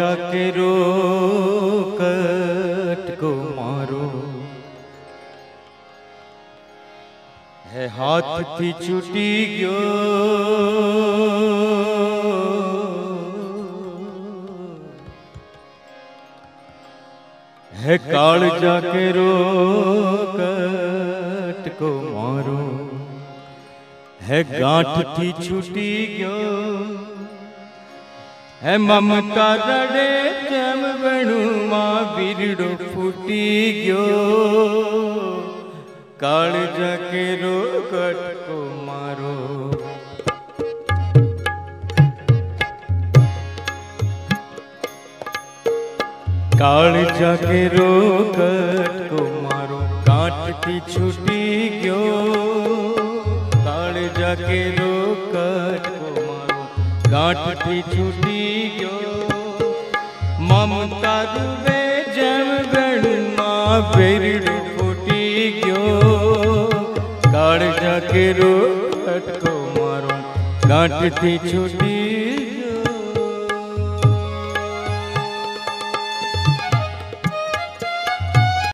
जाके रो कट को मारो। है हाथ थी छुटी गो है काल जाके रो कट को मारो। है गांठ थी छुटी गो है मम करडे चम वेणुमा बिरडो फूटी गो काल जकेरो कटको मारो। काल जकेरो कटको मारो, काट की छूटी गयो। काल जकेरो कटको ગાંઠથી છૂટી ગયો મમતા રૂવે જેમ વેણમાં બેરડું ફૂટી ગયો કાળ જાકે રોટકો મારો ગાંઠથી છૂટી